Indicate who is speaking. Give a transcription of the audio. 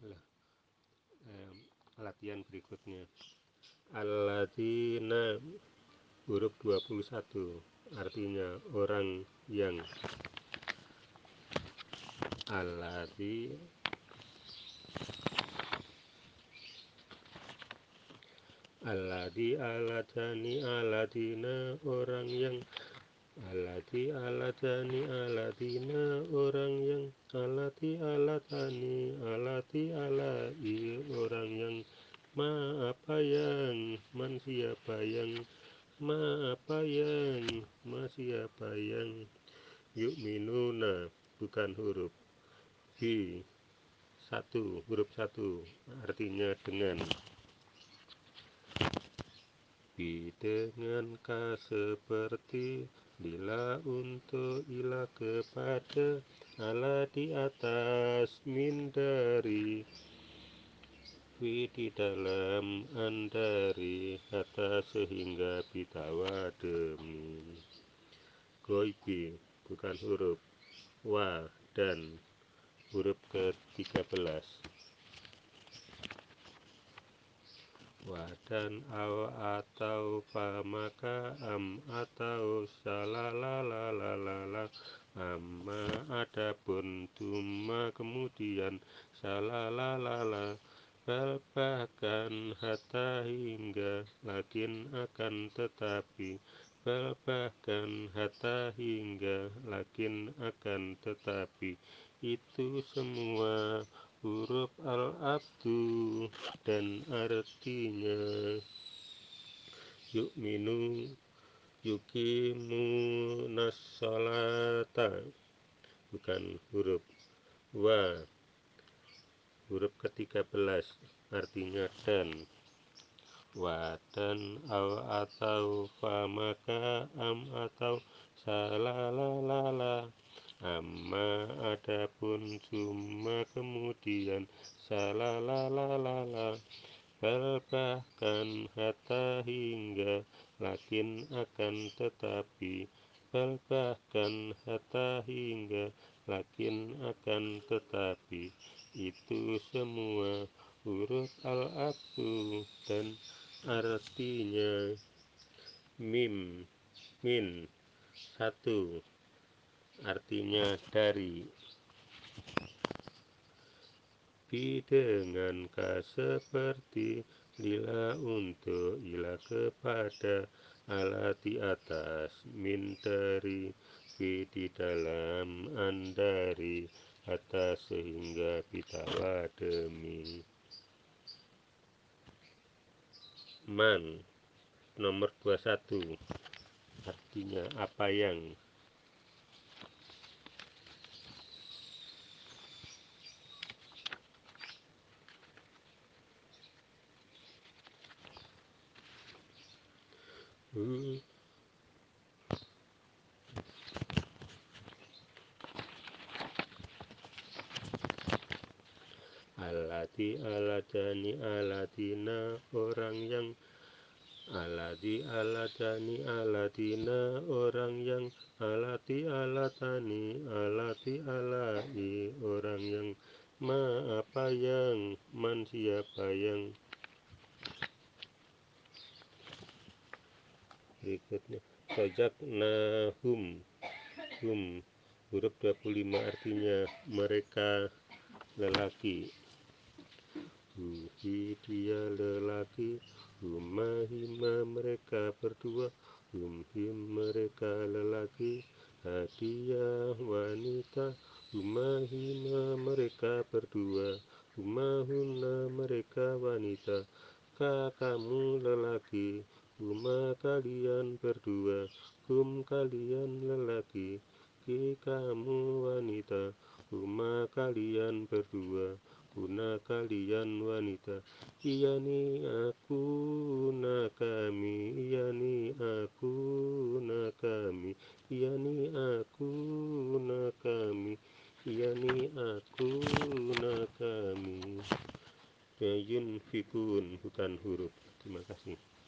Speaker 1: Eh, latihan berikutnya. Alladzina huruf 21 artinya orang yang alladzi Alladzi aladani aladina orang yang aladina orang yang Alati alatani alati alai. Orang yang Ma apa yang Man siapa yang Ma apa yang Ma siapa yang. Yuk minuna bukan huruf Bi satu huruf satu artinya dengan. Bi dengan ka seperti Lila untuk ila kepada ala di atas min dari Fi di dalam andari kata sehingga bitawa demi. Goibi bukan huruf. Wa dan huruf ke-13 wadan aw atau fa maka am atau salalalalala amma adapun tuma kemudian salalalala bal bahkan hatta hingga lakin akan tetapi bal bahkan hatta hingga lakin akan tetapi. Itu semua huruf al-abdu dan artinya yu'minu yukimu nasolata bukan huruf. Wa. Huruf ke-13 artinya dan. Wa dan au atau fa maka am atau salalala amma adapun cuma kemudian salalalala bal bahkan hatta hingga lakin akan tetapi. Bahkan hatta hingga lakin akan tetapi. Itu semua huruf al-abdu dan artinya mim min satu artinya dari bi dengan ka seperti lila untuk ila kepada ala di atas min dari bi di dalam andari atas sehingga bitawa demi man nomor 21 artinya apa yang Hmm. Alati aladani aladina orang yang Alati aladani aladina orang yang Alati alatani alati alai orang yang Ma apa yang Man siapa yang berikutnya. Sojak nahum. Hum. Huruf 25 artinya mereka lelaki. Huhi dia lelaki. Humahima mereka berdua. Humhim mereka lelaki. Hadiah wanita. Humahima mereka berdua. Humahuna mereka wanita. Kakamu lelaki Kuma kalian berdua, kum kalian lelaki, ki kamu wanita. Kuma kalian berdua, kuna kalian wanita. Iya ni aku na kami, iya ni aku na kami, iya ni aku na kami, iya ni aku na kami. Yayun fikun bukan huruf. Terima kasih.